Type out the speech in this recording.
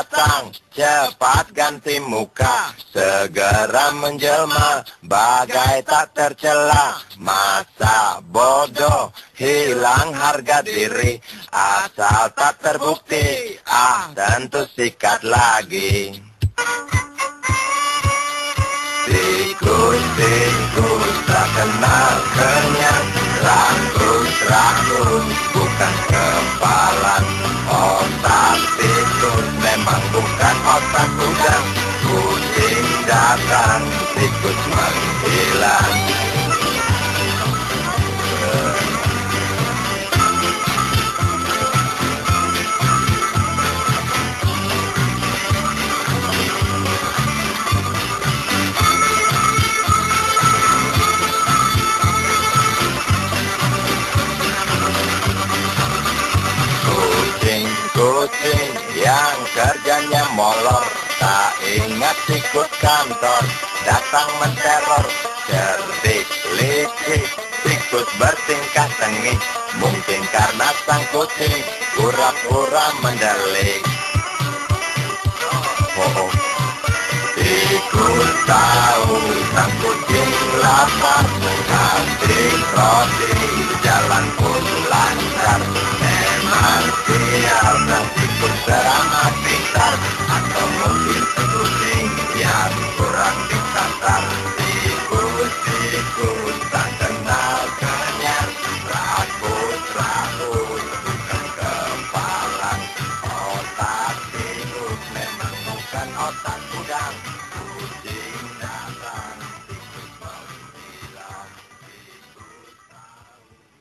Datang, cepat ganti muka, segera menjelma, bagai tak tercela. Masa bodoh, hilang harga diri, asal tak terbukti, ah tentu sikat lagi. Tikus-tikus tak kenal kenyang, rakus-rakus bukan kepalan. Kucing yang kerjanya molor. Tak ingat ikut kantor Datang menteror. Cerdik, licik Tikus bertingkah sengit. Mungkin karena sang kucing Pura-pura mendelik. Oh, oh. Tikus tahu sang kucing lapar Ngasih roti Come.